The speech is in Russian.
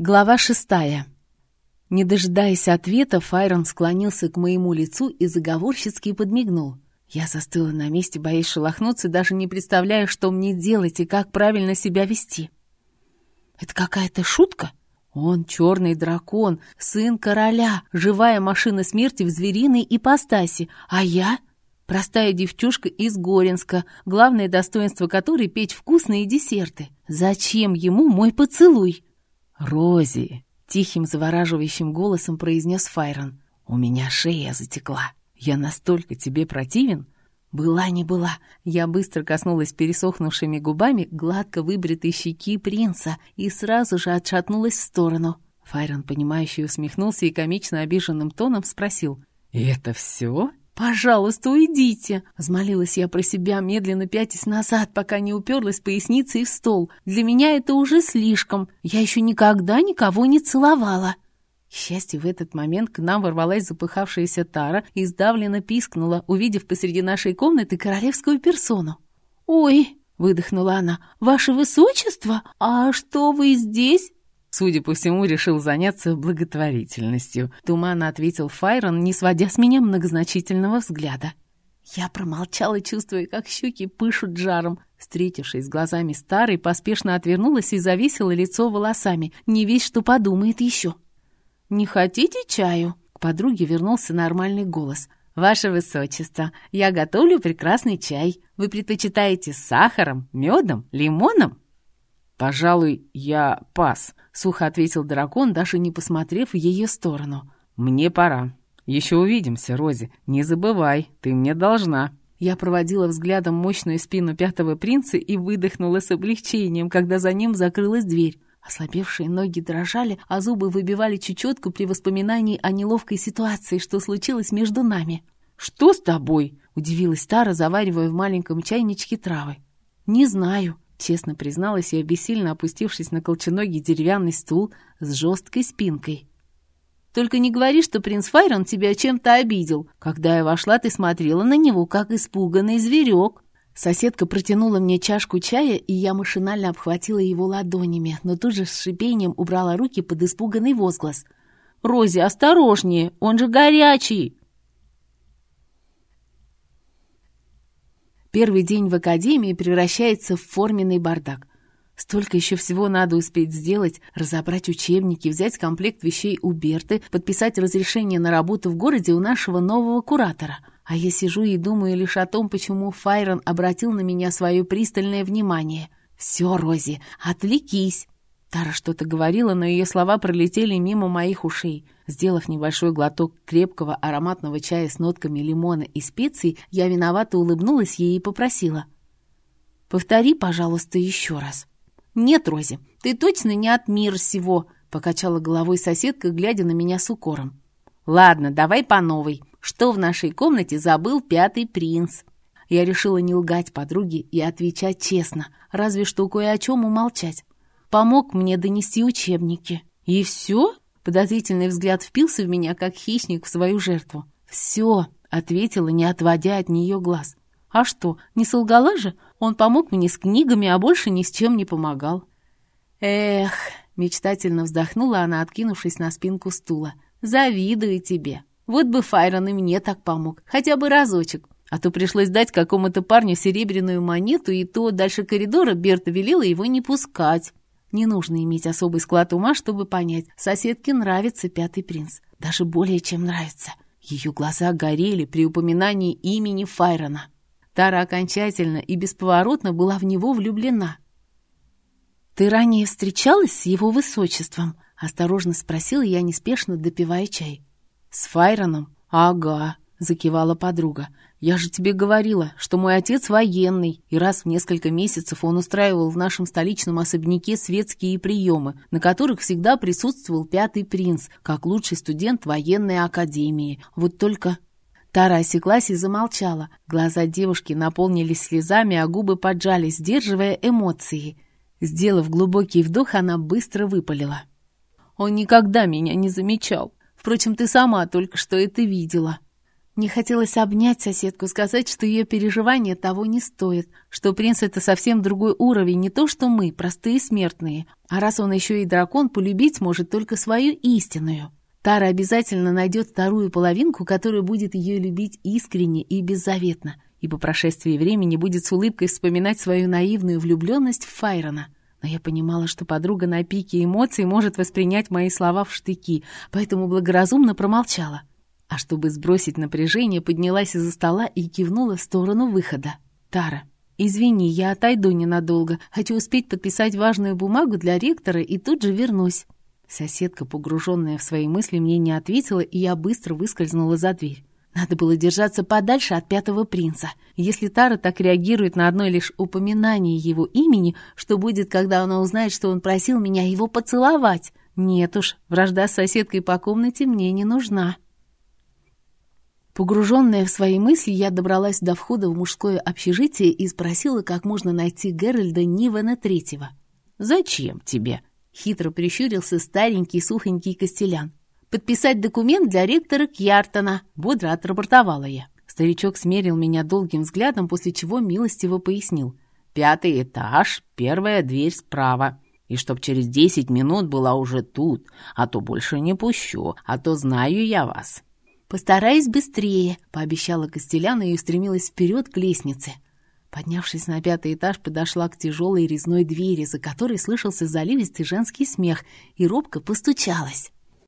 Глава шестая. Не дожидаясь ответа, Файрон склонился к моему лицу и заговорщицки подмигнул. Я застыла на месте, боясь шелохнуться, даже не представляя, что мне делать и как правильно себя вести. «Это какая-то шутка?» Он черный дракон, сын короля, живая машина смерти в звериной ипостаси, а я — простая девчушка из Горенска, главное достоинство которой — петь вкусные десерты. Зачем ему мой поцелуй? «Рози!» — тихим завораживающим голосом произнес Файрон. «У меня шея затекла. Я настолько тебе противен?» Была не была. Я быстро коснулась пересохнувшими губами гладко выбритой щеки принца и сразу же отшатнулась в сторону. Файрон, понимающий, усмехнулся и комично обиженным тоном спросил. «И это все?» «Пожалуйста, уйдите!» — взмолилась я про себя, медленно пятясь назад, пока не уперлась поясницей в стол. «Для меня это уже слишком. Я еще никогда никого не целовала». К счастью, в этот момент к нам ворвалась запыхавшаяся Тара и сдавленно пискнула, увидев посреди нашей комнаты королевскую персону. «Ой!» — выдохнула она. «Ваше высочество? А что вы здесь?» Судя по всему, решил заняться благотворительностью. Туманно ответил Файрон, не сводя с меня многозначительного взгляда. Я промолчала, чувствуя, как щеки пышут жаром. Встретившись глазами старой, поспешно отвернулась и зависела лицо волосами. Не весь что подумает еще. «Не хотите чаю?» К подруге вернулся нормальный голос. «Ваше Высочество, я готовлю прекрасный чай. Вы предпочитаете с сахаром, медом, лимоном?» «Пожалуй, я пас», — сухо ответил дракон, даже не посмотрев в ее сторону. «Мне пора. Еще увидимся, Рози. Не забывай, ты мне должна». Я проводила взглядом мощную спину пятого принца и выдохнула с облегчением, когда за ним закрылась дверь. Ослабевшие ноги дрожали, а зубы выбивали чечетку при воспоминании о неловкой ситуации, что случилось между нами. «Что с тобой?» — удивилась Тара, заваривая в маленьком чайничке травы. «Не знаю», — честно призналась я, бессильно опустившись на колченогий деревянный стул с жесткой спинкой. «Только не говори, что принц Файрон тебя чем-то обидел. Когда я вошла, ты смотрела на него, как испуганный зверек». Соседка протянула мне чашку чая, и я машинально обхватила его ладонями, но тут же с шипением убрала руки под испуганный возглас. «Рози, осторожнее! Он же горячий!» Первый день в академии превращается в форменный бардак. Столько еще всего надо успеть сделать, разобрать учебники, взять комплект вещей у Берты, подписать разрешение на работу в городе у нашего нового куратора — а я сижу и думаю лишь о том, почему Файрон обратил на меня свое пристальное внимание. «Все, Рози, отвлекись!» Тара что-то говорила, но ее слова пролетели мимо моих ушей. Сделав небольшой глоток крепкого ароматного чая с нотками лимона и специй, я виновато улыбнулась ей и попросила. «Повтори, пожалуйста, еще раз». «Нет, Рози, ты точно не от мира сего», — покачала головой соседка, глядя на меня с укором. «Ладно, давай по новой что в нашей комнате забыл пятый принц. Я решила не лгать подруге и отвечать честно, разве что кое о чем умолчать. Помог мне донести учебники. И все? Подозрительный взгляд впился в меня, как хищник в свою жертву. «Все», — ответила, не отводя от нее глаз. «А что, не солгала же? Он помог мне с книгами, а больше ни с чем не помогал». «Эх», — мечтательно вздохнула она, откинувшись на спинку стула, — «завидую тебе». Вот бы Файрон и мне так помог, хотя бы разочек. А то пришлось дать какому-то парню серебряную монету, и то дальше коридора Берта велела его не пускать. Не нужно иметь особый склад ума, чтобы понять, соседке нравится пятый принц. Даже более чем нравится. Ее глаза горели при упоминании имени Файрона. Тара окончательно и бесповоротно была в него влюблена. «Ты ранее встречалась с его высочеством?» — осторожно спросила я, неспешно допивая чай. «С Файроном? Ага», — закивала подруга. «Я же тебе говорила, что мой отец военный, и раз в несколько месяцев он устраивал в нашем столичном особняке светские приемы, на которых всегда присутствовал пятый принц, как лучший студент военной академии. Вот только...» Тара осеклась и замолчала. Глаза девушки наполнились слезами, а губы поджались, сдерживая эмоции. Сделав глубокий вдох, она быстро выпалила. «Он никогда меня не замечал. Впрочем, ты сама только что это видела». Мне хотелось обнять соседку, сказать, что ее переживания того не стоят, что принц — это совсем другой уровень, не то что мы, простые смертные. А раз он еще и дракон, полюбить может только свою истинную. Тара обязательно найдет вторую половинку, которая будет ее любить искренне и беззаветно, и по прошествии времени будет с улыбкой вспоминать свою наивную влюбленность в Файрона. Но я понимала, что подруга на пике эмоций может воспринять мои слова в штыки, поэтому благоразумно промолчала. А чтобы сбросить напряжение, поднялась из-за стола и кивнула в сторону выхода. «Тара, извини, я отойду ненадолго. Хочу успеть подписать важную бумагу для ректора и тут же вернусь». Соседка, погруженная в свои мысли, мне не ответила, и я быстро выскользнула за дверь. Надо было держаться подальше от пятого принца. Если Тара так реагирует на одно лишь упоминание его имени, что будет, когда она узнает, что он просил меня его поцеловать? Нет уж, вражда с соседкой по комнате мне не нужна. Погруженная в свои мысли, я добралась до входа в мужское общежитие и спросила, как можно найти Геральда Нивана Третьего. «Зачем тебе?» — хитро прищурился старенький сухонький костелян. «Подписать документ для ректора Кьяртона», — бодро отрапортовала я. Старичок смерил меня долгим взглядом, после чего милостиво пояснил. «Пятый этаж, первая дверь справа. И чтоб через десять минут была уже тут, а то больше не пущу, а то знаю я вас». «Постараюсь быстрее», — пообещала Костеляна и устремилась вперед к лестнице. Поднявшись на пятый этаж, подошла к тяжелой резной двери, за которой слышался заливистый женский смех, и робко постучалась.